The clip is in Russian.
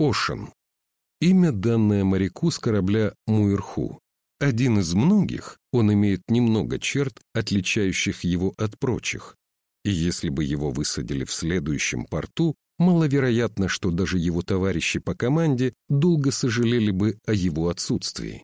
Ошен. Имя, данное моряку с корабля Муирху. Один из многих, он имеет немного черт, отличающих его от прочих. И если бы его высадили в следующем порту, маловероятно, что даже его товарищи по команде долго сожалели бы о его отсутствии.